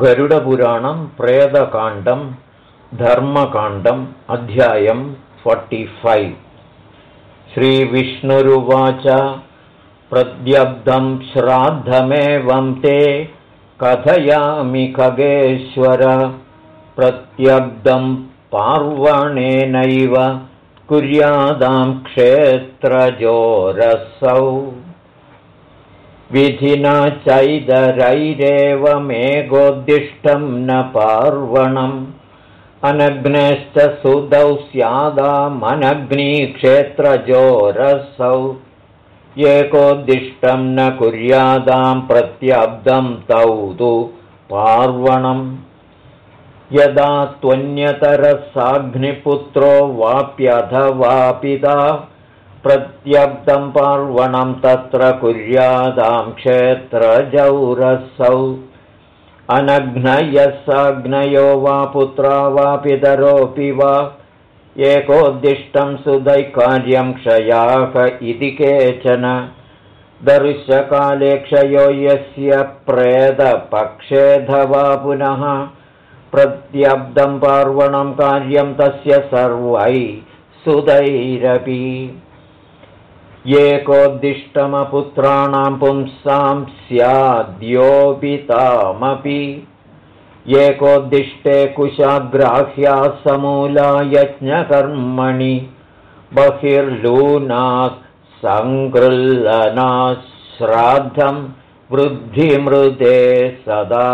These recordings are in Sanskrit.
गरुडपुराणं प्रेदकाण्डं धर्मकाण्डम् अध्यायं फैव् श्रीविष्णुरुवाच प्रद्यब्धं श्राद्धमेवं ते कथयामि खगेश्वर प्रत्यब्दं पार्वणेनैव कुर्यादां क्षेत्रजोरसौ विधिना चैदरैरेव मेघोद्दिष्टं न पार्वणम्। अनग्नेश्च सुदौ स्यादामनग्नीक्षेत्रजोरसौ एकोद्दिष्टं न कुर्यादां प्रत्यब्दं तौ तु पार्वणम्। यदा त्वन्यतरसाग्निपुत्रो वाप्यथवापिता प्रत्यब्दं पार्वणं तत्र कुर्यादां क्षेत्रजौरसौ। साग्नयो वा पुत्रा वा पितरोऽपि वा एकोद्दिष्टं सुदैकार्यं क्षयाक इति केचन। दर्शकाले क्षयो यस्य प्रेतपक्षेधवा पुनः। प्रत्यब्दं पार्वणं कार्यं तस्य सर्वै सुदैरपि एकोद्दिष्टमपुत्राणां पुंसां स्याद्योपितामपि एकोद्दिष्टे कुशाग्राह्या समूला यज्ञकर्मणि। बहिर्लूनात् सङ्गृल्लनात् श्राद्धं वृद्धिमृदे सदा।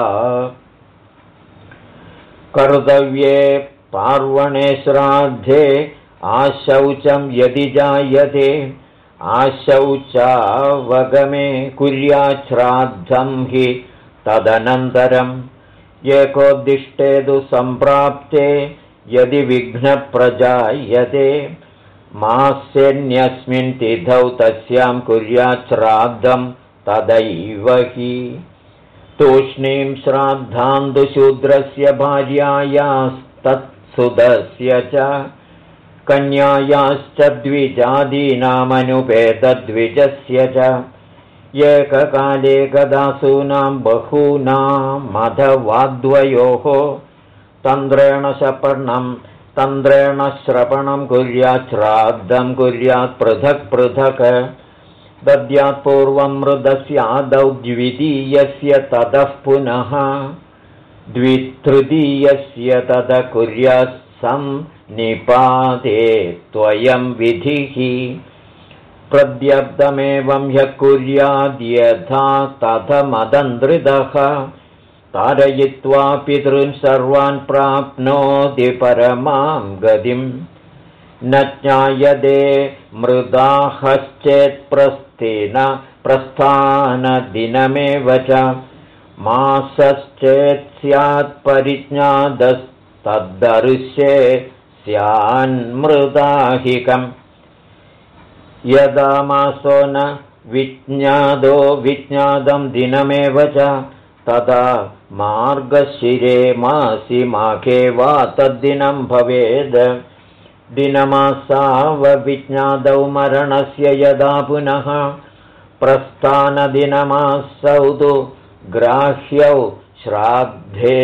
कर्तव्ये पार्वणे श्राद्धे आशौचं यदि जायते आशौचावगमे कुर्याच्छ्राद्धं हि तदनन्तरम् एकोद्दिष्टे तु सम्प्राप्ते यदि विघ्नप्रजायते मास्यन्यस्मिन् तिथौ तस्यां कुर्याच्छ्राद्धं तदैव हि। तूष्णीं श्राद्धान्तुशूद्रस्य भार्यायास्तत्सुदस्य च कन्यायाश्च द्विजादीनामनुपेतद्विजस्य च एककाले कदासूनां बहूनामधवाद्वयोः तन्द्रेण शपर्णं तन्द्रेण श्रपणं कुर्यात् श्राद्धं कुर्यात् पृथक् पृथक्। दद्यात् पूर्वं मृदस्यादौ द्वितीयस्य ततः पुनः द्वितृतीयस्य ततः कुर्यात् सं निपाते त्वयं विधिः प्रद्यब्दमेवं ह्यः कुर्याद्यथा तथमदन्द्रिदः तारयित्वा पितॄन् सर्वान् प्राप्नोति परमां गतिं। न ज्ञायते मृदाहश्चेत्प्रस्थिन प्रस्थानदिनमेव च। मासश्चेत् स्यात्परिज्ञातस्तद्दर्श्ये स्यान्मृदाहिकम् यदा मासो न विज्ञादो विज्ञादं दिनमेव च तदा मार्गशिरे मासि माघे वा तद्दिनं भवेद्। दिनमासावविज्ञादौ मरणस्य यदा पुनः प्रस्थानदिनमासौ तु ग्राह्यौ श्राद्धे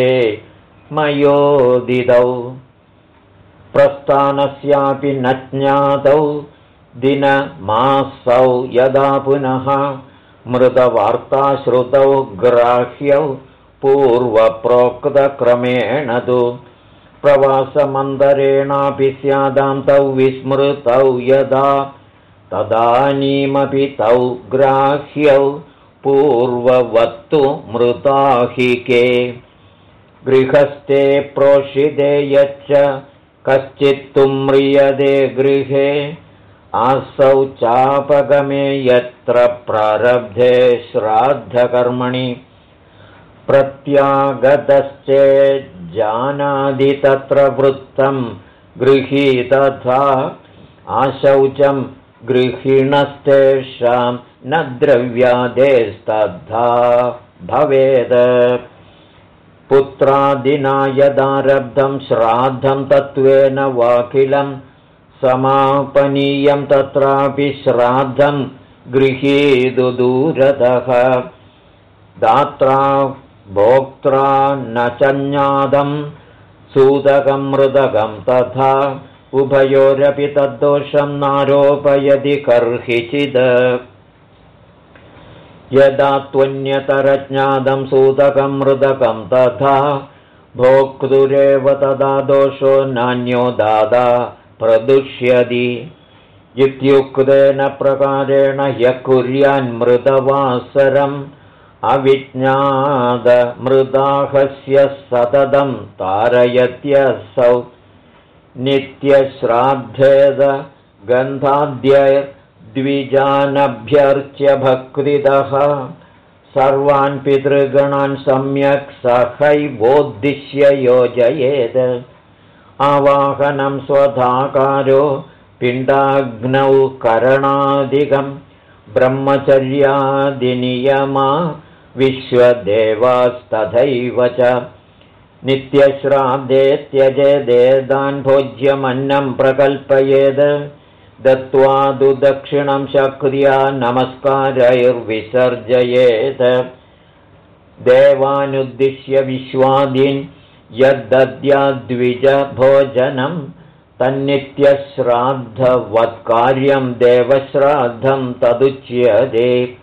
मयोदितौ प्रस्थानस्यापि न ज्ञातौ। दिनमासौ यदा पुनः मृतवार्ताश्रुतौ ग्राह्यौ पूर्वप्रोक्तक्रमेण तु प्रवासमन्तरेणापि स्यादां तौ विस्मृतौ यदा तदानीमपि तौ ग्राह्यौ पूर्ववत्तु मृताहिके। गृहस्थे प्रोषिते यच्च कश्चित्तु म्रियते गृहे आसौ चापगमे यत्र प्रारब्धे श्राद्धकर्मणि। प्रत्यागतश्चेज्जानादि तत्र वृत्तं गृहीतथा आशौचं गृहिणस्तेषां न द्रव्यादेस्तद्धा भवेत् पुत्रादिना यदारब्धं श्राद्धं तत्त्वेन वाकिलं समापनीयं तत्रापि श्राद्धं गृहीतु दूरतः। दात्रा भोक्त्रा न चज्ञादं सूतकं मृदकं तथा उभयोरपि तद्दोषं नारोपयदि कर्हिचिद यदा त्वन्यतरज्ञातं सूतकं मृदकं तथा भोक्तुरेव तदा दोषो नान्यो दादा प्रदुष्यति। इत्युक्तेन प्रकारेण ह्यः कुर्यान्मृतवासरम् अविज्ञातमृदाहस्य सततं तारयत्यसौ। नित्यश्राद्धेद गन्धाद्यद्विजानभ्यर्च्य भक्तितः सर्वान् पितृगणान् सम्यक् सहैवोद्दिश्य योजयेत्। आवाहनं स्वधाकारो पिण्डाग्नौ करणादिकं। ब्रह्मचर्यादिनियमा विश्वदेवास्तथैव च। नित्यश्राद्धे त्यजेदेदान् भोज्यमन्नं प्रकल्पयेद् दत्त्वादुदक्षिणं शक्रिया नमस्कारैर्विसर्जयेत्। देवानुद्दिश्य विश्वादीन् यद्दद्याद्विजभोजनं तन्नित्यश्राद्धवत्कार्यं देवश्राद्धं तदुच्यते।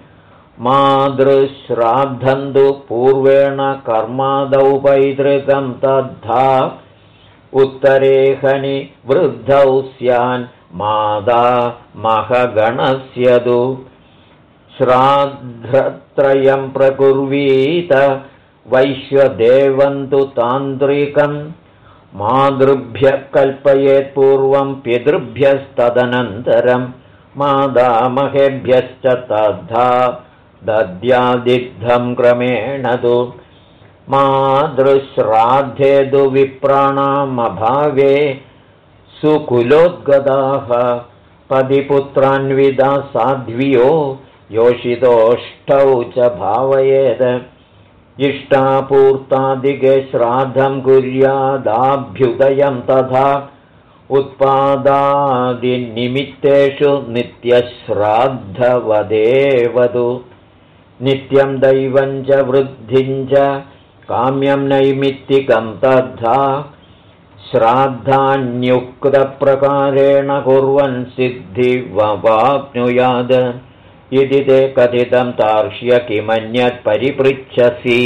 मातृश्राद्धन्तु पूर्वेण कर्मादौ पैतृकं तद्धा उत्तरेहनि वृद्धौ स्यान् मादा महगणस्य तु श्राद्धत्रयं प्रकुर्वीत वैश्वदेवन्तु तान्त्रिकम्। मातृभ्यः कल्पयेत्पूर्वं पितृभ्यस्तदनन्तरं मादामहेभ्यश्च तद्धा दद्यादिग्धं क्रमेण तु। मातृश्राद्धे तु विप्राणामभावे सुकुलोद्गदाः। पदिपुत्रान्विदा साध्वियो योषितोष्टौ च भावयेत् इष्टापूर्तादिगे श्राद्धं कुर्यादाभ्युदयं तथा। उत्पादादिनिमित्तेषु नित्यश्राद्धवदेवतु। नित्यं दैवं च वृद्धिं च काम्यं नैमित्तिकं तथा श्राद्धान्युक्तप्रकारेण कुर्वन् सिद्धिववाप्नुयात् इति ते कथितं तार्क्ष्य किमन्यत्परिपृच्छसि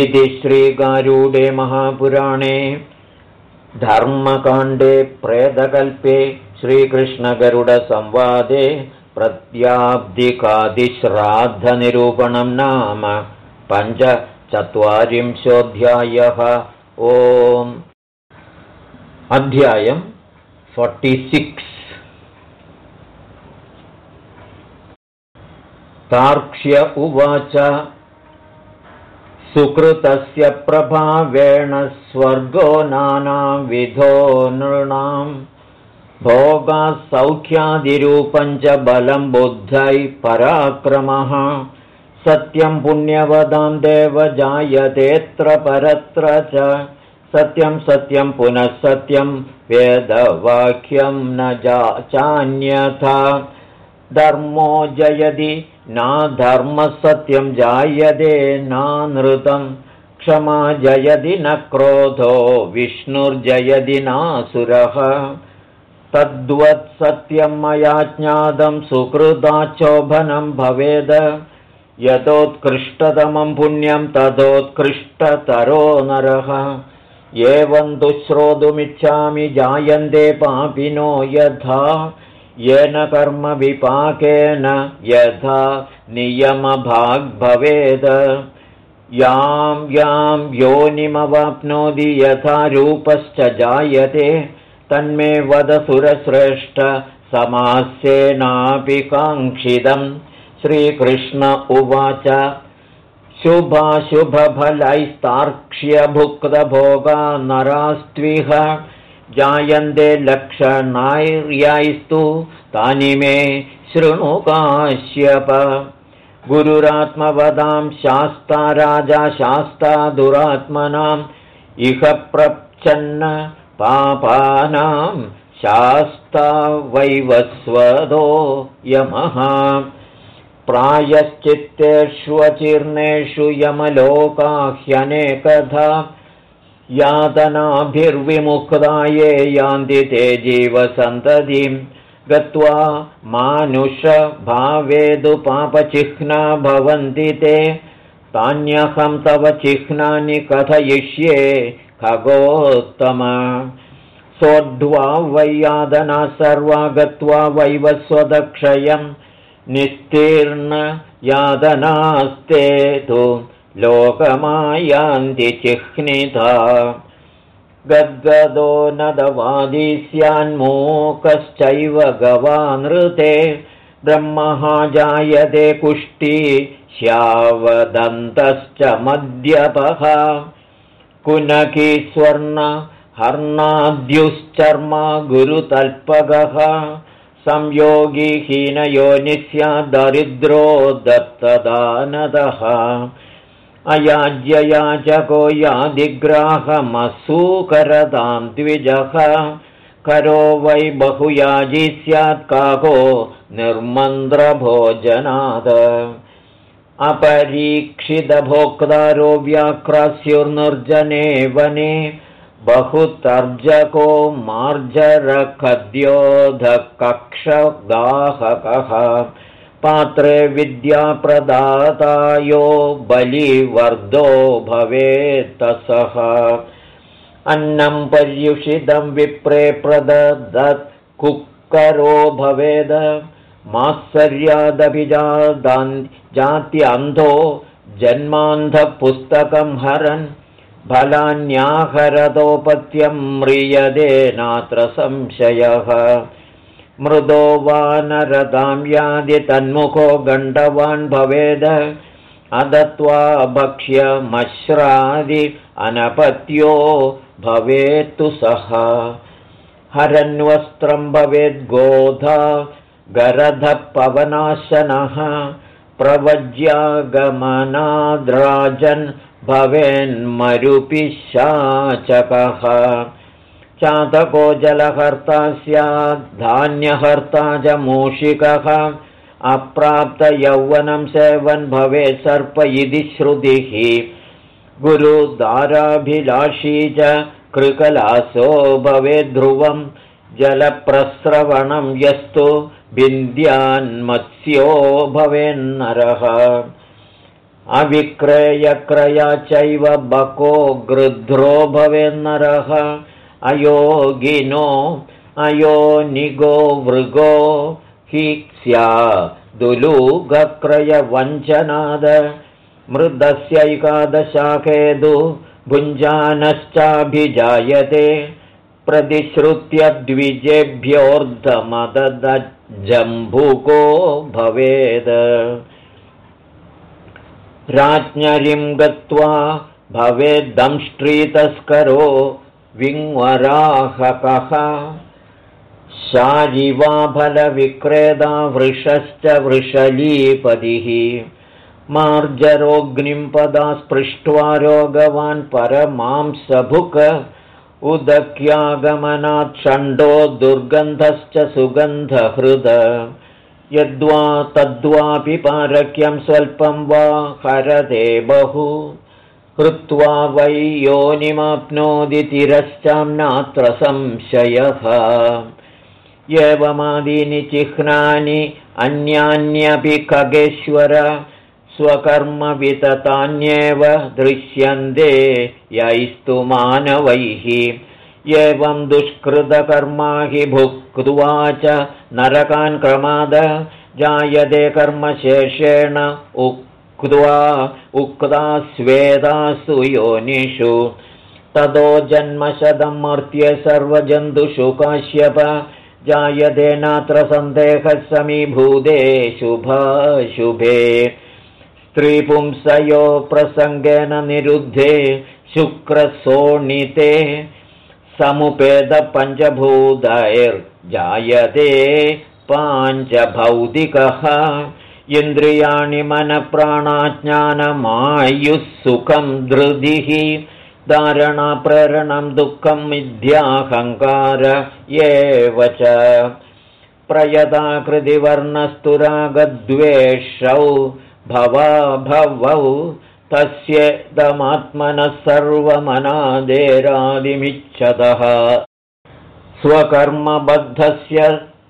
इति श्रीगारूडे महापुराणे धर्मकाण्डे प्रेतकल्पे श्रीकृष्णगरुडसंवादे प्रत्याब्धिकादिश्राद्धनिरूपणं नाम पञ्चचत्वारिंशोऽध्यायः ओम् अध्यायम् फोर्टिसिक्स् तार्क्ष्य उवाच। सुकृतस्य प्रभावेण स्वर्गो नानाविधो नृणाम् भोगासौख्यादिरूपम् च बलं बुद्धैः पराक्रमः सत्यं पुण्यवदां देव जायतेऽत्र परत्र च। सत्यं सत्यं पुनः सत्यं वेदवाक्यं न जा चान्यथा। धर्मो जयति नाधर्मसत्यं जायते नानृतं क्षमा जयति न क्रोधो विष्णुर्जयति नासुरः तद्वत्सत्यं मया ज्ञातं सुकृताचोभनं भवेद यतोत्कृष्टतमं पुण्यं ततोत्कृष्टतरो नरः। एवं तु श्रोतुमिच्छामि जायन्ते पापिनो यथा। येन कर्मविपाकेन यथा नियमभाग्भवेद। यां यां योनिमवाप्नोति यथा रूपश्च जायते। तन्मे वदसुरश्रेष्ठ समास्येनापि काङ्क्षितम् श्रीकृष्ण उवाच। शुभाशुभफलैस्तार्क्ष्यभुक्तभोगा नरास्त्विह जायन्ते लक्षणाैर्यैस्तु तानि मे शृणुकाश्यप गुरुरात्मवदां शास्ता राजा शास्ता दुरात्मनाम् इह प्रच्छन्न पापानां शास्ता वैवस्वदो यमः प्रायश्चित्तेष्वचीर्णेषु यमलोकाह्यनेकधा। यातनाभिर्विमुक्ता ये यान्ति ते जीवसन्ततिं। गत्वा मानुषभावेदुपापचिह्ना भवन्ति ते। तान्यहं तव चिह्नानि कथयिष्ये खगोत्तम। सोढ्वा वै यादना सर्वा गत्वा वैवस्वदक्षयं यादनास्ते तु लोकमायान्ति चिह्निता। गद्गदो नदवादी स्यान्मूकश्चैव गवानृते ब्रह्मः जायते कुष्टी श्यावदन्तश्च मद्यपः। कुनकी स्वर्ण हर्णाद्युश्चर्मा गुरुतल्पगः संयोगीहीनयोनिस्या दरिद्रो दत्तदानदः। अयाज्ययाचको यादिग्राहमसूकरतां द्विजः। करो वै बहुयाजी स्यात् काको निर्मन्द्रभोजनाद अपरीक्षितभोक्तारो व्याक्रास्युर्निर्जने वने बहुतर्जको मार्जरखद्योधकक्षदाहकः पात्रे विद्याप्रदातायो बलिवर्धो भवेत्तसः अन्नं पर्युषितं विप्रे प्रददत् कुक्करो भवेद। जात्यन्धो जन्मान्धपुस्तकं हरन् फलान्याहरतोपत्यं म्रियदे नात्र संशयः। मृदो वानरतां यादि तन्मुखो गण्डवान् भवेद। अदत्वा भक्ष्यमश्रादि अनपत्यो भवेत्तु सः। हरन्वस्त्रं भवेद्गोधा गरधपवनाशनः। प्रवज्यागमनाद्राजन् भवेन्मरुपिशाचकः। चातको जलहर्ता स्याद्धान्यहर्ता च मूषिकः अप्राप्तयौवनं सेवन् भवेत् सर्प इति श्रुतिः। गुरुदाराभिलाषी च कृकलासो भवेद्ध्रुवं जलप्रस्रवणं यस्तु। विन्द्यान्मत्स्यो भवेन्नरः अविक्रयक्रया चैव बको गृध्रो भवेन्नरः अयोगिनो अयोनिगो वृगो हि स्या दुलूगक्रयवञ्चनाद मृदस्यैकादशाखेदु भुञ्जानश्चाभिजायते। प्रतिश्रुत्य द्विजेभ्योऽर्धमददज्जम्भुको भवेद राज्ञरिं गत्वा भवेद्दंष्ट्रीतस्करो विङ्वराहकः। शारिवाफलविक्रेता वृषश्च वृषलीपतिः। मार्जरोऽग्निं पदा स्पृष्ट्वा रोगवान् परमांसभुक। उदक्यागमनात् षण्डो दुर्गन्धश्च सुगन्धहृद यद्वा तद्वापि पारक्यं स्वल्पं वा हरते बहु। कृत्वा वै योनिमाप्नोति तिरश्चाम्नात्र संशयः। एवमादीनि चिह्नानि अन्यान्यपि खगेश्वर स्वकर्मविततान्येव दृश्यन्ते। यैस्तु मानवैः एवं दुष्कृतकर्मा हि भुक्त्वा च नरकान् क्रमाद जायते कर्मशेषेण उक्त्वा उक्ता स्वेदासु योनिषु। ततो जन्मशतं मर्त्य सर्वजन्तुषु काश्यप जायते नात्र सन्देहः समीभूते शुभाशुभे स्त्रीपुंसयो प्रसङ्गेन निरुद्धे शुक्रसोणिते समुपेदपञ्चभूतैर्जायते पाञ्चभौतिकः। इन्द्रियाणि मनप्राणाज्ञानमायुः सुखं धृदिः धारणाप्रेरणं दुःखं मिथ्याहङ्कार एव च। प्रयताकृतिवर्णस्तुरागद्वेषौ भवा भवौ तस्य दमात्मनः सर्वमनादेरादिमिच्छतः। स्वकर्मबद्धस्य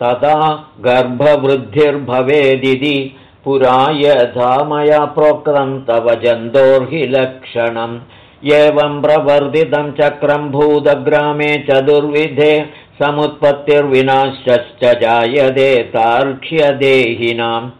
तदा गर्भवृद्धिर्भवेदिति पुरा यथा मया प्रोक्तं तव जन्तोर्हि लक्षणम्। एवं प्रवर्धितं चक्रं भूतग्रामे चतुर्विधे समुत्पत्तिर्विनाश्च जायते तार्क्ष्यदेहिनाम्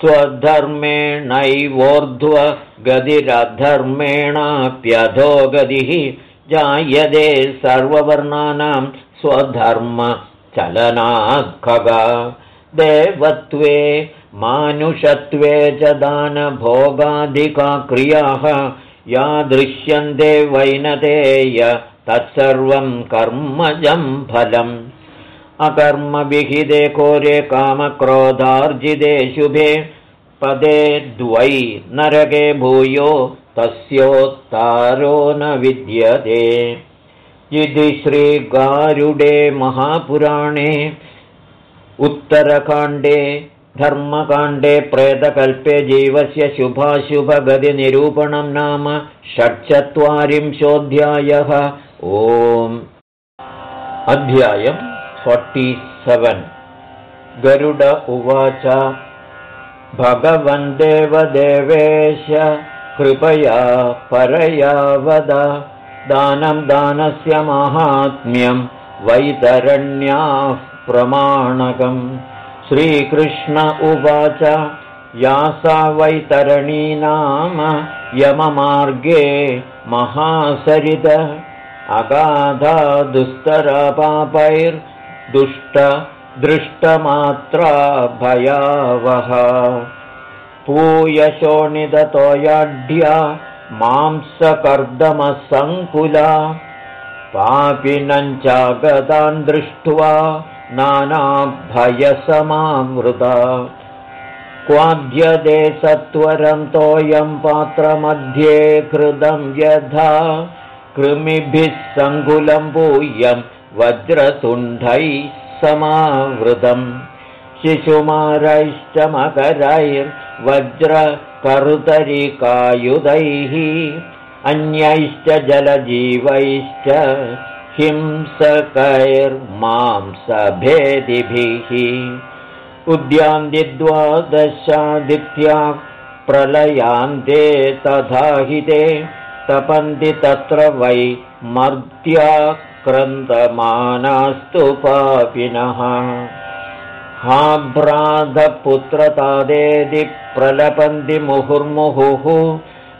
स्वधर्मेणैवोर्ध्वगतिरधर्मेणाप्यधो गतिः जायते सर्ववर्णानां स्वधर्मचलनाखगा। देवत्वे मानुषत्वे च दानभोगाधिका क्रियाः या दृश्यन्ते वैनतेय तत्सर्वं कर्मजं फलम् अकर्मविहिते कोरे कामक्रोधार्जिते शुभे। पदे द्वै नरके भूयो तस्योत्तारो न विद्यते। इति श्रीगारुडे महापुराणे उत्तरकाण्डे धर्मकाण्डे प्रेतकल्पे जीवस्य शुभाशुभगतिनिरूपणं नाम षट्चत्वारिंशोऽध्यायः। ओम्। अध्यायम् फोर्टि सेवेन् गरुड उवाच भगवन् देवदेवेश कृपया परया वद दानं दानस्य माहात्म्यं वैतरण्याः प्रमाणकम् श्रीकृष्ण उवाच या सा वैतरणी नाम यममार्गे महासरित अगाधा दुस्तरपापैर्दुष्ट दृष्टमात्रा भयावह पूयशोणिततोयाढ्या मांसकर्दमसङ्कुला। पापिनञ्चागतान् दृष्ट्वा नानाभयसमावृता क्वाद्यदे सत्वरन्तोऽयं पात्रमध्ये कृतं यथा कृमिभिः सङ्कुलं पूयं वज्रतुण्डैः समावृतम्। शिशुमारैश्च मकरैर्वज्रकरुतरिकायुधैः अन्यैश्च जलजीवैश्च हिंसकैर्मांसभेदिभिः। उद्यान्दिद्वादशादित्या प्रलयान्ते तथा हि ते तपन्ति तत्र वै मर्त्या क्रन्दमानास्तु पापिनः। हाभ्राधपुत्रतादेदि प्रलपन्ति मुहुर्मुहुः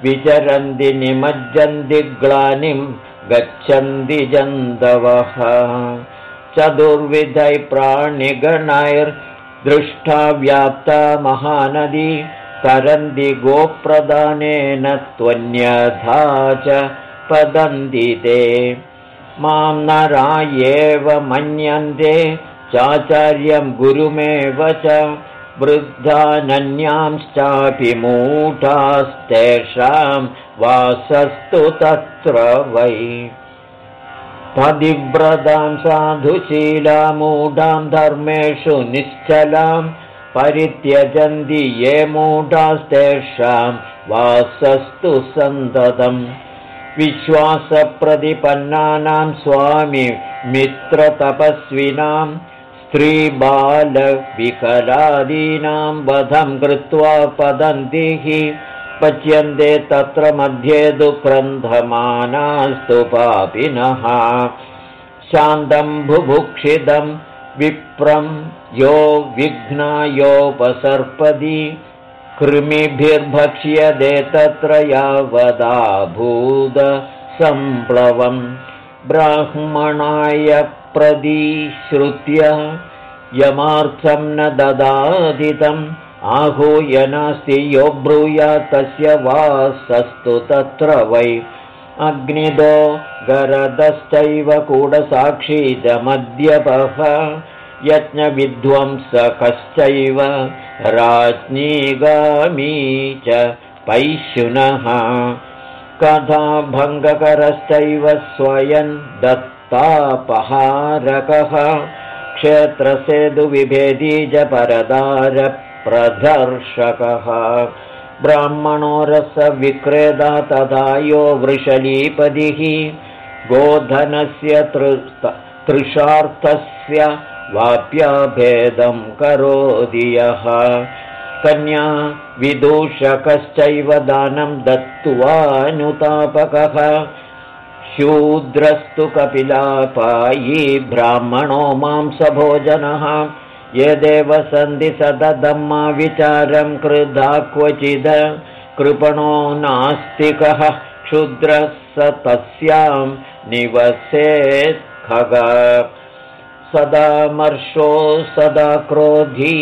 विचरन्ति निमज्जन्ति ग्लानिम् गच्छन्ति जन्तवः। चतुर्विधै प्राणिगणैर्दृष्टा व्याप्ता महानदी तरन्ति गोप्रदानेन त्वन्यथा च पदन्ति ते मां नरायेव मन्यन्ते चाचार्यं गुरुमेव च वृद्धानन्यांश्चापि मूढास्तेषां वासस्तु तत्र वै। पदिव्रतां साधुशीलामूढां धर्मेषु निश्चलां परित्यजन्ति ये मूढास्तेषां वासस्तु सन्ततम् विश्वासप्रतिपन्नानां स्वामि मित्रतपस्विनां स्त्रीबालविकलादीनां वधं कृत्वा पदन्ति पच्यन्ते तत्र मध्ये दुःक्रन्धमानास्तु पापिनः। शान्तं बुभुक्षितं विप्रं यो विघ्नायोपसर्पदि कृमिभिर्भक्ष्यते तत्र यावदाभूतसम्प्लवम् ब्राह्मणाय प्रदिश्रुत्य यमार्थं न ददादितम् आहूय नास्ति यो ब्रूयात् तस्य वासस्तु तत्र वै। अग्निदो गरदश्चैव कूडसाक्षीजमद्यपः यज्ञविध्वंसकश्चैव राज्ञीगामी च पैशुनः। कथाभङ्गकरश्चैव स्वयं दत्तापहारकः। क्षेत्रसेतुविभेदी च परदारप्रदर्शकः। ब्राह्मणो रसविक्रेता तथा यो वृषलीपदिः गोधनस्य तृषार्थस्य वाप्याभेदं करोति यः। कन्या विदूषकश्चैव दानं दत्त्वानुतापकः शूद्रस्तु कपिलापायी ब्राह्मणो मांसभोजनः। यदेव सन्धि सददम्मा विचारं कृधा क्वचिद। कृपणो नास्तिकः क्षुद्रः स तस्यां निवसेत् खग सदा मर्षो सदा क्रोधी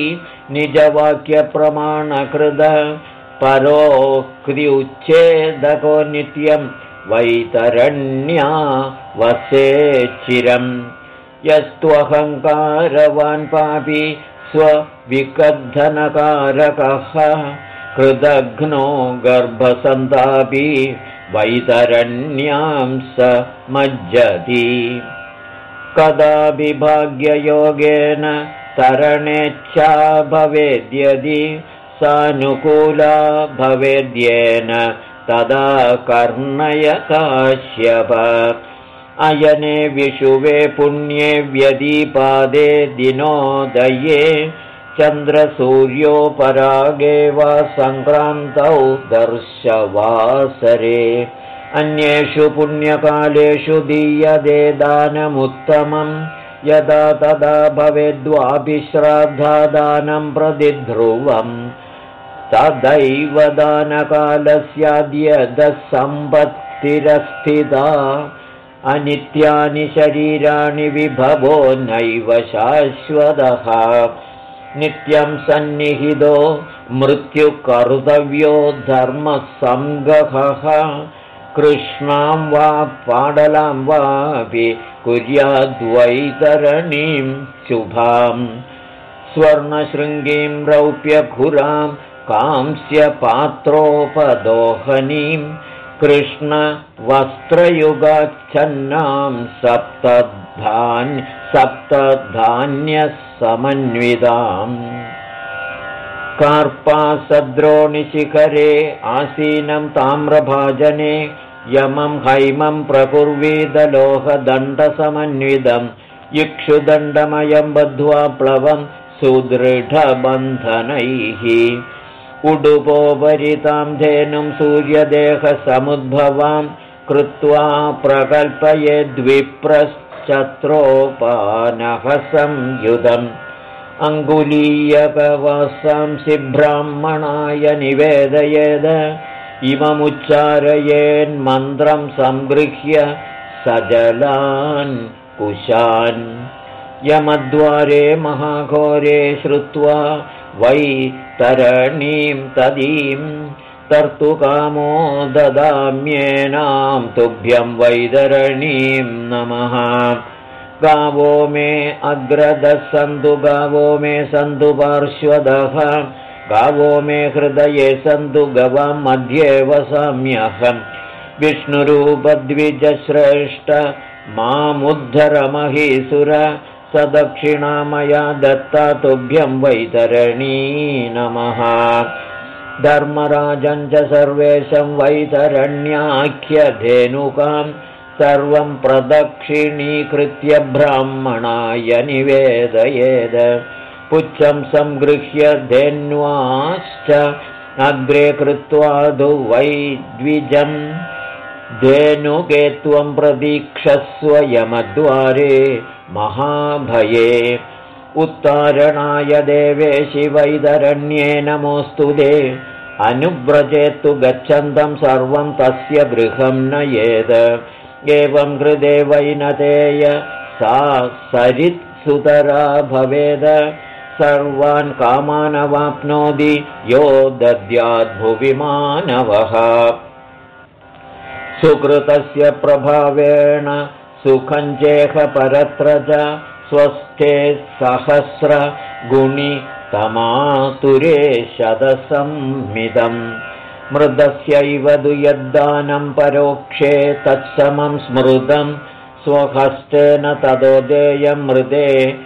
निजवाक्यप्रमाणकृद परोक्त्युच्छेदको नित्यं वैतरण्या वसेच्चिरम् यस्त्वहङ्कारवान् पापी स्वविकद्धनकारकः कृदघ्नो गर्भसन्तापी वैतरण्यां स मज्जति कदा विभाग्ययोगेन तरणेच्छा भवेद्यदि सानुकूला भवेद्येन तदा कर्णय काश्यप अयने विशुवे पुण्ये व्यदीपादे दिनोदये चन्द्रसूर्योपरागे वा सङ्क्रान्तौ दर्शवासरे अन्येषु पुण्यकालेषु दीयदे दानमुत्तमम्। यदा तदा भवेद्वाभिश्राद्धादानं प्रतिध्रुवम्। तदैव दानकालस्याद्यदसम्पत्तिरस्थिता अनित्यानि शरीराणि विभवो नैव शाश्वतः। नित्यं सन्निहितो मृत्युकर्तव्यो धर्मसङ्गहः कृष्णां वा पाडलां वापि कुर्याद्वैतरणीं शुभां स्वर्णशृङ्गीं रौप्यखुरां कांस्यपात्रोपदोहनीं कृष्णवस्त्रयुगाच्छन्नां सप्तधान् सप्तधान्यसमन्विताम् कार्पासद्रोणिशिखरे आसीनं ताम्रभाजने यमं हैमं प्रकुर्वीदलोहदण्डसमन्वितम् इक्षुदण्डमयं बद्ध्वा प्लवं सुदृढबन्धनैः। उडुपोपरितां धेनुं सूर्यदेहसमुद्भवां कृत्वा प्रकल्पयेद्विप्रश्चत्रोपानहसंयुधम् अङ्गुलीयकवसंसि ब्राह्मणाय निवेदयेद इममुच्चारयेन्मन्त्रं सङ्गृह्य सजलान् कुशान्। यमद्वारे महाघोरे श्रुत्वा वै तरणीं तदीं तर्तुकामो ददाम्येनां तुभ्यं वैतरणीं नमः। गावो मे अग्रदः सन्तु गावो मे सन्तु पार्श्वदः गावो मे हृदये सन्तु गवां मध्ये वसाम्यहम् विष्णुरूपद्विजश्रेष्ठ मामुद्धरमहीसुर स दक्षिणा मया दत्ता तुभ्यं वैतरणी नमः। धर्मराजं च सर्वेशं वैतरण्याख्यधेनुकाम् सर्वं प्रदक्षिणीकृत्य ब्राह्मणाय निवेदयेद पुच्छं सङ्गृह्य धेन्वाश्च अग्रे कृत्वा धु वै द्विजम् धेनुके त्वं प्रतीक्षस्व यमद्वारे महाभये। उत्तारणाय देवे शिवैदरण्ये नमोऽस्तु दे। अनुव्रजेत्तु गच्छन्तं सर्वं तस्य गृहं नयेद। एवं हृदे वैनतेय सा सरित्सुतरा भवेद सर्वान् कामानवाप्नोति यो दद्याद्भुविमानवः। सुकृतस्य प्रभावेण सुखञ्चेहपरत्र च स्वस्थे सहस्रगुणितमातुरे शतसंमिदम्। मृदस्यैव दु यद्दानं परोक्षे तत्समं स्मृतं स्वहस्तेन तदो देयं मृदे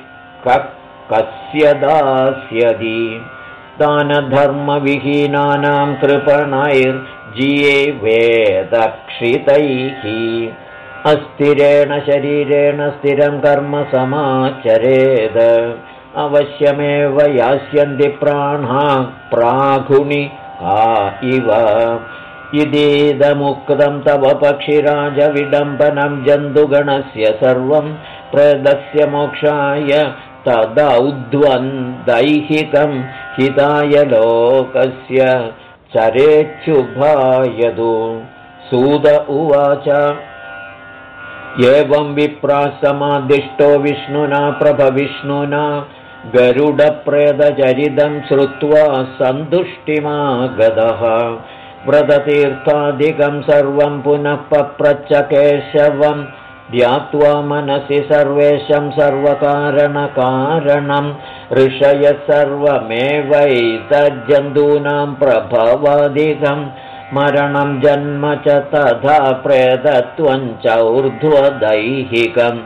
कस्य दास्यति दानधर्मविहीनानां कृपणैर्जिये वेदक्षितैः। अस्थिरेण शरीरेण स्थिरं कर्म समाचरेद। अवश्यमेव यास्यन्ति प्राणा प्राघुनि आ इव। इदीदमुक्तं तव पक्षिराजविडम्बनं जन्तुगणस्य सर्वं प्रदस्य मोक्षाय तदौद्वन्द्दैहिकं हिताय लोकस्य चरेच्छुभायदु सूद उवाच। एवं विप्रासमादिष्टो विष्णुना प्रभविष्णुना गरुडप्रेदचरितं श्रुत्वा सन्तुष्टिमागतः। व्रततीर्थादिकं सर्वं पुनः पप्रच्च केशवं ध्यात्वा मनसि सर्वेशं सर्वकारणकारणं ऋषय सर्वमेवैतज्जन्तूनां प्रभवादिकं मरणं जन्म च तथा प्रेतत्वं च ऊर्ध्वदैहिकम्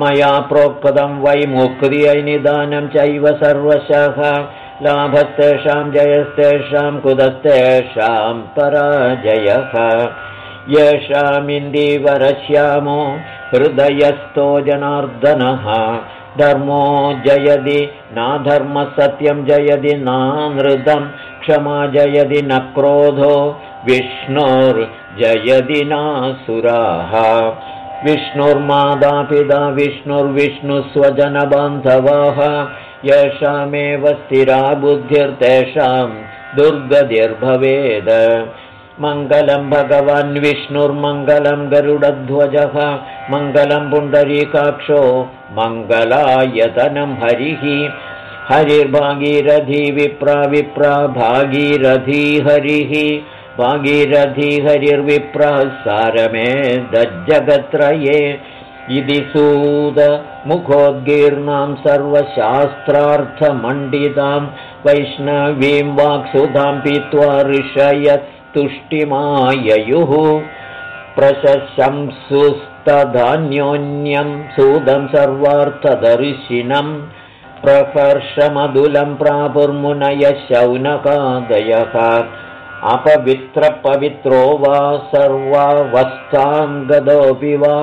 मया प्रोक्तं वै मुक्र्यै निदानं चैव सर्वशः लाभस्तेषां जयस्तेषां कुदस्तेषां पराजयः येषामिन्दीवरश्यामो हृदयस्थो जनार्दनः। धर्मो जयदि नाधर्मसत्यं जयदि नानृतं क्षमा जयदि न क्रोधो विष्णोर्जयदि नासुराः विष्णुर्मादापिता विष्णुर्विष्णुस्वजनबान्धवाः। येषामेव स्थिरा बुद्धिर्तेषां दुर्गतिर्भवेद मङ्गलं भगवान् विष्णुर्मङ्गलं गरुडध्वजः मङ्गलं पुण्डरीकाक्षो मङ्गलायतनं हरिः। हरिर्भागीरथी विप्रा विप्रा भागीरथी हरिः। भागीरथी हरिर्विप्रः सारमे दज्जगत्रये। इति सूदमुखोद्गीर्णां सर्वशास्त्रार्थमण्डितां वैष्णवीं वाक्सुधां पीत्वा ऋषयस्तुष्टिमाययुः प्रशंसुस्तधान्योन्यं सूदं सर्वार्थदर्शिनं प्रकर्षमधुलं प्रापुर्मुनयः शौनकादयः अपवित्रपवित्रो वा सर्वावस्थां गतोऽपि वा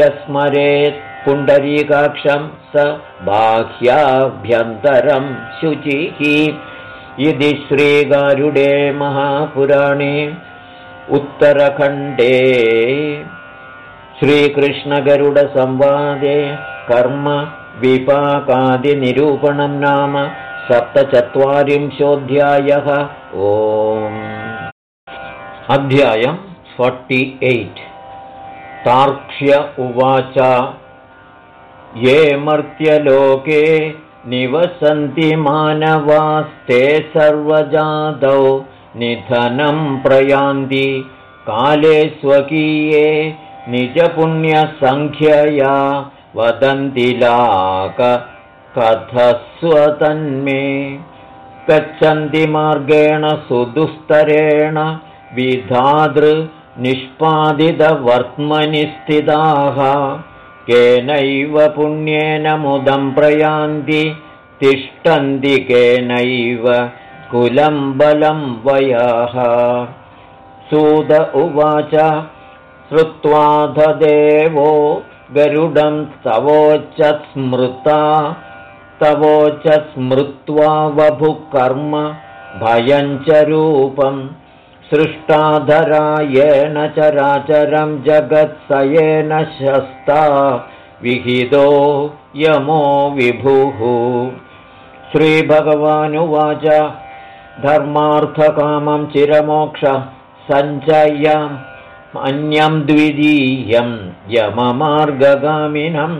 यस्मरेत् पुण्डरीकाक्षं स बाह्याभ्यन्तरं शुचिः इति श्रीगारुडे महापुराणे उत्तरखण्डे श्रीकृष्णगरुडसंवादे कर्म विपाकादिनिरूपणं नाम सप्तचत्वारिंशोऽध्यायः. ओम्. अध्यायम् फोर्टि एय्ट्. तार्क्ष्य उवाच. ये मर्त्यलोके निवसन्ति मानवास्ते सर्वजातौ निधनं प्रयान्ति काले स्वकीये निजपुण्यसङ्ख्यया वदन्ति लाक कथस्वतन्मे गच्छन्ति मार्गेण सुदुस्तरेण विधातृनिष्पादितवर्त्मनि स्थिताः केनैव पुण्येन मुदं प्रयान्ति तिष्ठन्ति केनैव कुलं बलं वयः। सुद उवाच श्रुत्वा देवो गरुडं स्तवोच्च स्मृता तवोच स्मृत्वा वभुकर्म भयं च सृष्टाधरायेण चराचरं जगत्सयेन शस्ता विहितो यमो विभुः। श्रीभगवानुवाच धर्मार्थकामं चिरमोक्ष सञ्चयम् अन्यं द्वितीयं यममार्गगामिनम्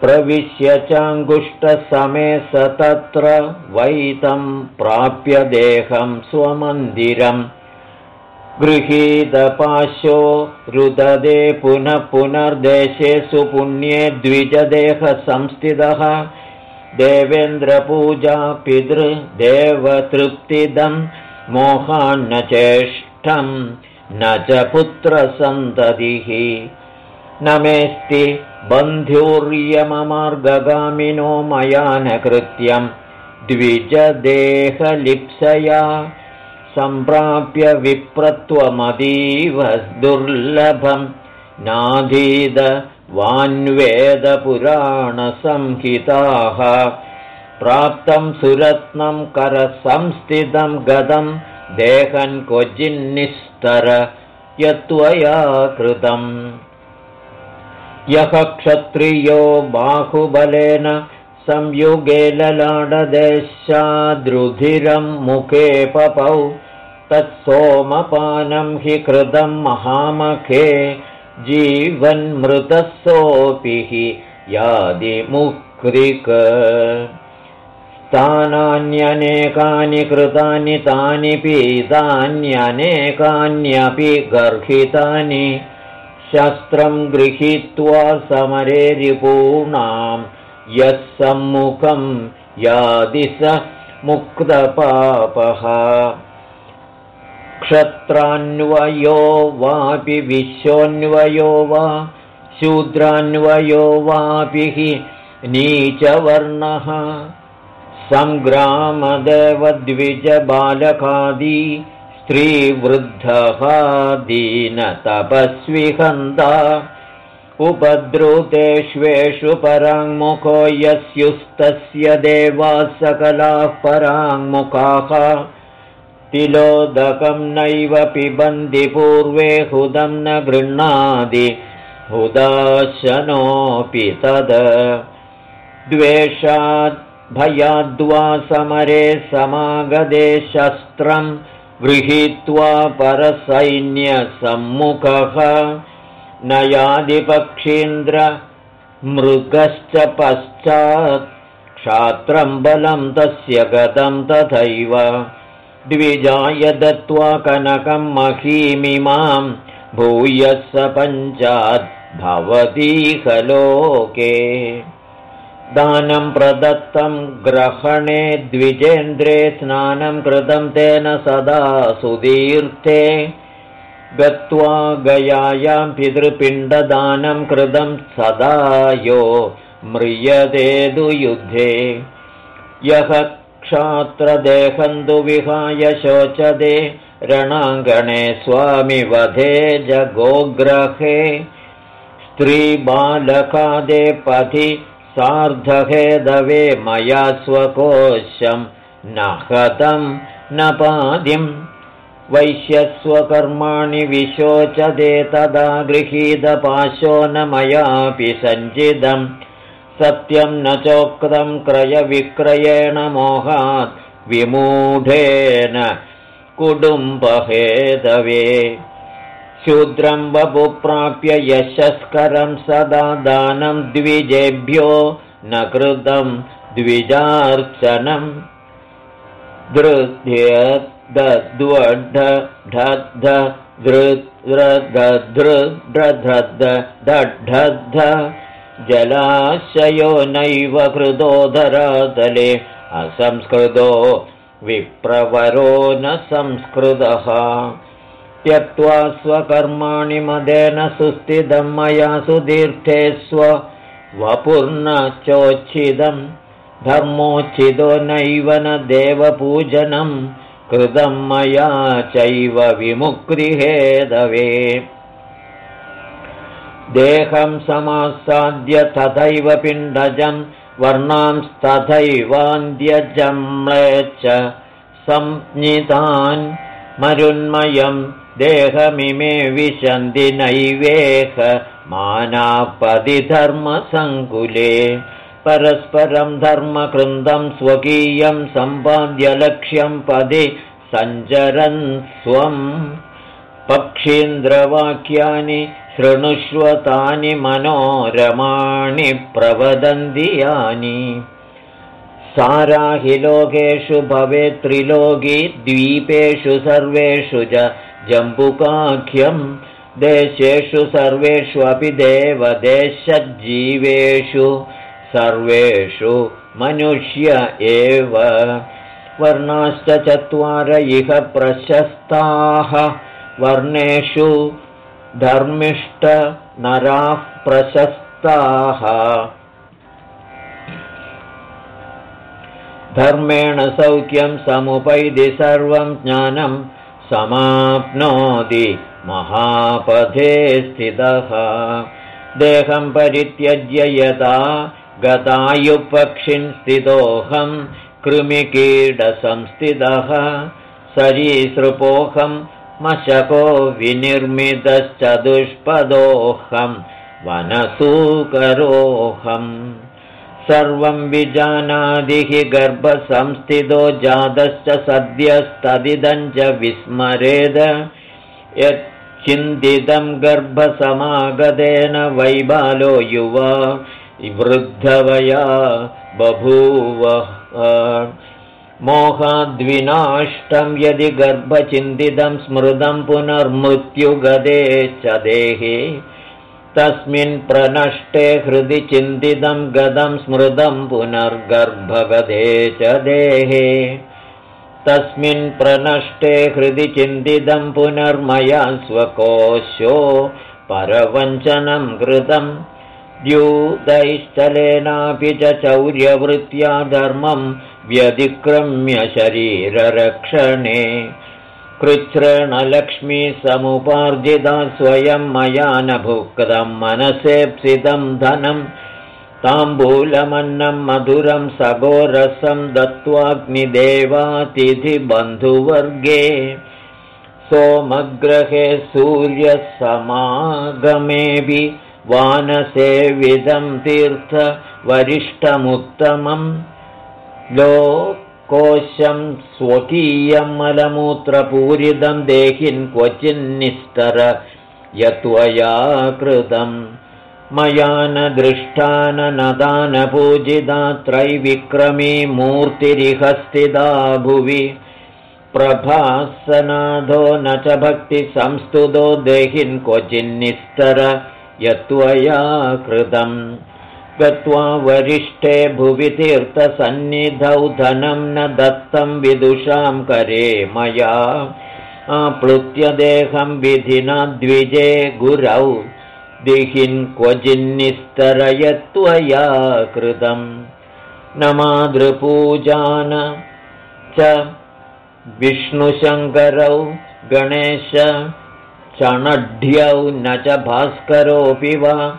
प्रविश्य चाङ्गुष्टसमे स तत्र वैतं प्राप्य देहं स्वमन्दिरम् गृहीतपाशो रुददे पुनः पुनर्देशे सुपुण्ये द्विजदेहसंस्थितः। देवेन्द्रपूजा पितृदेवतृप्तिदं मोहान्न चेष्टं न च पुत्रसन्ततिः। न बन्ध्युर्यममार्गगामिनो मया न कृत्यं द्विजदेहलिप्सया सम्प्राप्य विप्रत्वमतीव दुर्लभं नाधीद वान्वेदपुराणसंहिताः। प्राप्तं सुरत्नं करसंस्थितं गदं। देहन् क्वचिन्निस्तर यत्त्वया कृतम् यः क्षत्रियो बाहुबलेन संयुगे ललाडदेशाद्रुधिरं मुखे पपौ तत्सोमपानं हि कृतं महामखे जीवन्मृतः सोऽपि हि यादिमुक्रिक तानान्यनेकानि कृतानि तानि पीतान्यनेकान्यपि गर्हितानि शस्त्रं गृहीत्वा समरे रिपूणां यः सम्मुखं यादि स मुक्तपापः। क्षत्रान्वयो वापि विश्वन्वयो वा शूद्रान्वयो वापि हि नीचवर्णः। सङ्ग्रामदेवद्विजबालकादी स्त्रीवृद्धः दीनतपस्विहन्ता उपद्रुतेष्वेषु पराङ्मुखो यस्युस्तस्य देवाः सकलाः पराङ्मुखाः तिलोदकं नैव पिबन्ति पूर्वे हुदं न गृह्णादि हुदाशनोऽपि तद। द्वेषाद् भयाद्वा समरे समागदे शस्त्रं गृहीत्वा परसैन्यसम्मुखः नयादिपक्षीन्द्र मृगश्च पश्चात् क्षात्रं बलं तस्य गतं तथैव। द्विजाय दत्त्वा कनकं महीमिमां भूयः स पञ्चाद् भवतीहलोके दानं प्रदत्तं ग्रहणे द्विजेन्द्रे स्नानं कृतं तेन सदा सुदीर्थे। गत्वा गयायां पितृपिण्डदानं कृतं सदा यो युद्धे यः क्षात्रदेहन्तु विहाय शोचदे रणाङ्गणे स्वामिवधे जगोग्रहे। स्त्रीबालकादे पथि सार्धहेदवे मया स्वकोशं न हतं न पादिं वैश्यस्वकर्माणि विशोचदे तदा गृहीतपाशो न मयापि सञ्चिदम्। सत्यं न चोक्तं क्रयविक्रयेण मोहात् विमूढेन कुटुम्बहेदवे शूद्रं वपुप्राप्य यशस्करं सदा दानं द्विजेभ्यो न कृतं द्विजार्चनं। दृद्ध जलाशयो नैव कृतोदरातले असंस्कृतो विप्रवरो न संस्कृतः त्यक्त्वा स्वकर्माणि मदेन सुस्थितं मया सुदीर्थे स्व वपुर्नचोच्छिदं धर्मोच्छिदो नैव न देवपूजनं कृतं मया चैव विमुक्तिहेदवे। देहं समासाद्य तथैव पिण्डजं वर्णांस्तथैवान्द्यजम्लेच्च संज्ञितान् मरुन्मयं देहमिमे विशन्ति नैवेह मानापदिधर्मसङ्कुले। परस्परं धर्मकृन्दं स्वकीयं सम्पाद्यलक्ष्यं पदि सञ्चरन् स्वम् पक्षीन्द्रवाक्यानि शृणुष्वतानि मनोरमाणि प्रवदन्ति यानि। सारा हि लोकेषु भवेत् त्रिलोकी द्वीपेषु सर्वेषु च जम्बुकाख्यं देशेषु सर्वेषु अपि देवदेशज्जीवेषु सर्वेषु मनुष्य एव। वर्णाश्च चत्वार इह प्रशस्ताः। वर्णेषु धर्मिष्ठ नराः प्रशस्ताः। धर्मेण सौख्यं समुपैति सर्वं ज्ञानं समाप्नोति। महापथे स्थितः। देहं परित्यज्य यदा गतायुपक्षिन् स्थितोऽहं कृमिकीटसंस्थितः सरीसृपोऽहं मशको विनिर्मितश्च दुष्पदोऽहं वनसूकरोऽहम् सर्वं विजानादिः गर्भसंस्थितो जातश्च सद्यस्तदिदं च विस्मरेद। यच्चिन्तितं गर्भसमागतेन वैबालो युवा वृद्धवया बभूवः। मोहाद्विनाष्टं यदि गर्भचिन्तितं स्मृतं पुनर्मृत्युगदे च देहे तस्मिन् प्रनष्टे हृदि चिन्तितं गदं स्मृतं पुनर्गर्भगदे च देहे। तस्मिन् प्रनष्टे हृदि चिन्तितं पुनर्मया स्वकोशो परवञ्चनं कृतम् द्यूतैश्चलेनापि च चौर्यवृत्त्या धर्मं व्यतिक्रम्य शरीररक्षणे कृच्छ्रणलक्ष्मीसमुपार्जिता स्वयं मया न भुक्तं मनसेप्सितं धनं ताम्बूलमन्नं मधुरं सगोरसं दत्त्वाग्निदेवातिथिबन्धुवर्गे सोमग्रहे सूर्यसमागमेऽपि वानसेविदं तीर्थवरिष्ठमुत्तमं लोकोशं स्वकीयं मलमूत्रपूरितं देहिन् क्वचिन्निस्तर यत्त्वया कृतं मया न दृष्टानदानपूजिता त्रैविक्रमी मूर्तिरिहस्थिता भुवि प्रभासनादो न च भक्तिसंस्तुतो देहिन् क्वचिन्निस्तर यत्त्वया कृतं गत्वा वरिष्ठे भुवि तीर्थसन्निधौ धनं न दत्तं विदुषां करे मया। आप्लुत्य देहं विधिना द्विजे गुरौ। दिहिन् क्वचिन्निस्तरयत्वया कृतं न मातृपूजान च विष्णुशङ्करौ गणेश चणढ्यौ न च भास्करोऽपि वा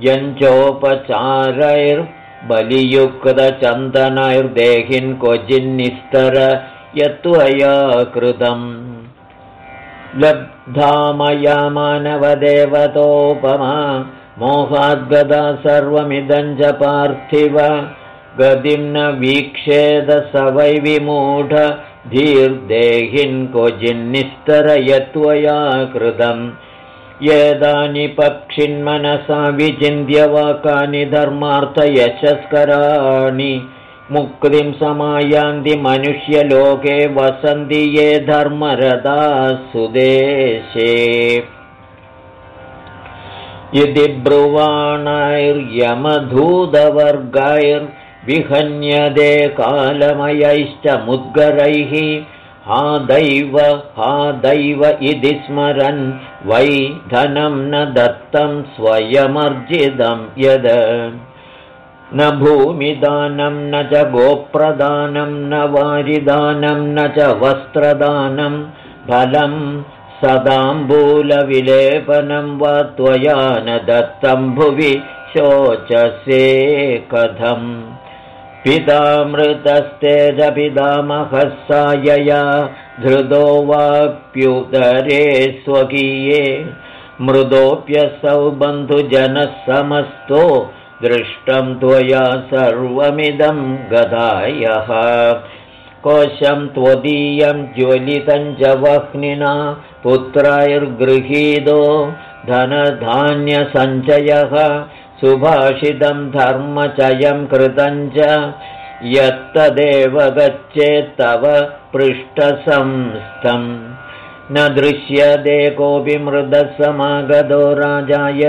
यञ्चोपचारैर्बलियुक्तचन्दनैर्देहिन् क्वचिन्निस्तर यत्त्वया कृतम्। लब्धामया मानवदेवतोपमा मोहाद्गदा सर्वमिदं च पार्थिव। गतिं न वीक्षेद स वै विमूढ धीर्देहिन् क्वचिन्निस्तर यत्त्वया कृतम् एतानि पक्षिन्मनसा विचिन्त्यवाकानि धर्मार्थयशस्कराणि मुक्तिं समायान्ति मनुष्यलोके वसन्ति ये धर्मरदा सुदेशे यदि ब्रुवाणैर्यमधूतवर्गैर् विहन्यदे कालमयैश्च मुद्गरैः हा दैव हा दैव इति स्मरन् वै धनं न दत्तं स्वयमर्जितं यद। न भूमिदानं न च गोप्रदानं न वारिदानं न च वस्त्रदानं फलं सदाम्बूलविलेपनं वा त्वया न दत्तं भुवि शोचसे कथम् पितामृतस्तेजपितामहः सायया धृतो वाप्युदरे स्वकीये मृदोऽप्यसौ बन्धुजनः समस्तो दृष्टं त्वया सर्वमिदं गदायः। कोशं त्वदीयं ज्वलितं च वह्निना पुत्रैर्गृहीतो धनधान्यसञ्चयः सुभाषितं धर्मचयं कृतं च यत्तदेव गच्छेत्तव पृष्ठसंस्थम्। न दृश्यते कोऽपि मृदसमागतो राजाय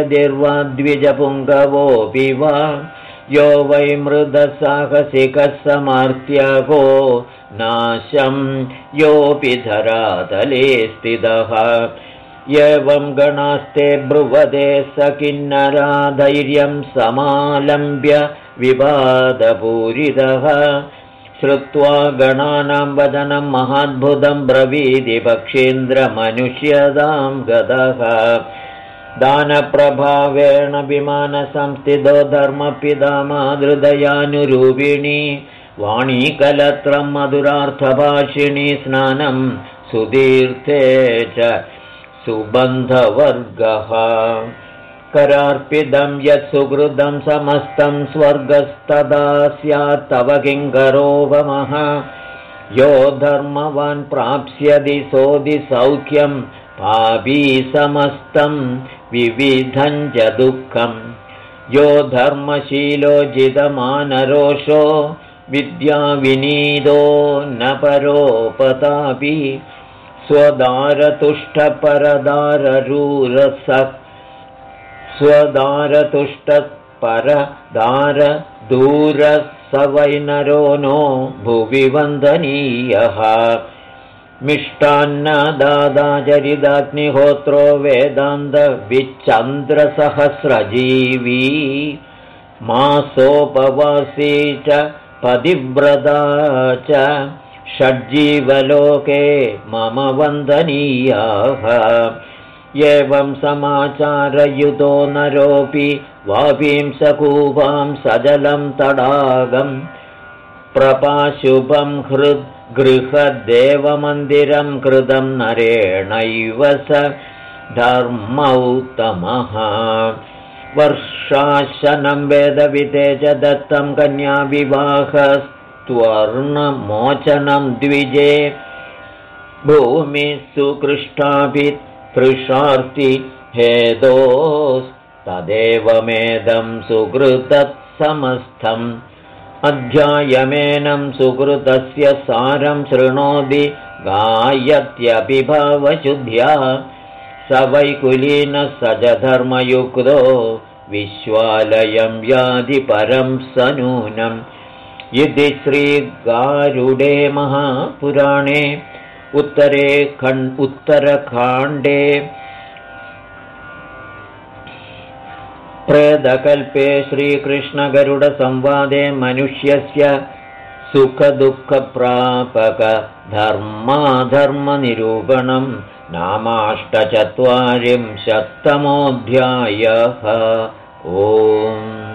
द्विजपुङ्गवोऽपि वा। यो वै मृदसाहसिकः समार्त्यको नाशं। योऽपि धरातले स्थितः एवं गणास्ते ब्रुवदे स किन्नरा धैर्यं समालम्ब्य विवादपूरितः। श्रुत्वा गणानां वदनं महाद्भुतं ब्रवीदि पक्षीन्द्रमनुष्यदां गतः। दानप्रभावेण विमानसंस्थितो धर्मपिता मादृदयानुरूपिणी वाणीकलत्रं मधुरार्थभाषिणी स्नानं सुदीर्थे च सुबन्धवर्गः। करार्पितं यत् सुहृदं समस्तं स्वर्गस्तदा स्यात् तव किङ्करोपमः यो धर्मवान् प्राप्स्यति सोऽधि सौख्यं पापी समस्तं विविधं च दुःखम् यो धर्मशीलोजितमानरोषो विद्याविनीदो न परोपतापि स्वदारतुष्टपरदाररूरसः स्वदारतुष्टपरदारदूरः स वैनरो नो भुवि वन्दनीयः। मिष्टान्नदादाचरिदाग्निहोत्रो वेदान्तविच्चन्द्रसहस्रजीवी मासोपवासी च पतिव्रता च षड्जीवलोके मम वन्दनीयाः। एवं समाचारयुतो नरोऽपि वापीं सकूपां सजलं तडागम् प्रपाशुभं हृद्गृहदेवमन्दिरं कृतं नरेणैव स धर्मौत्तमः। वर्षाशनं वेदविते च दत्तं कन्याविवाहस्त्वर्णमोचनं द्विजे। भूमिः सुकृष्टाभि पृषार्ति हेदोस्तदेवमेदं सुकृतत्समस्थम्। अध्यायमेनं सुकृतस्य सारं शृणोति गायत्यपिभावशुद्ध्या स वैकुलीनः स च धर्मयुक्तो विश्वालयं यादि परं स इति श्रीगारुडे महापुराणे उत्तरे खण् उत्तरखाण्डे प्रेदकल्पे श्रीकृष्णगरुडसंवादे मनुष्यस्य सुखदुःखप्रापकधर्माधर्मनिरूपणं नामाष्टचत्वारिंशत्तमोऽध्यायः। ओम्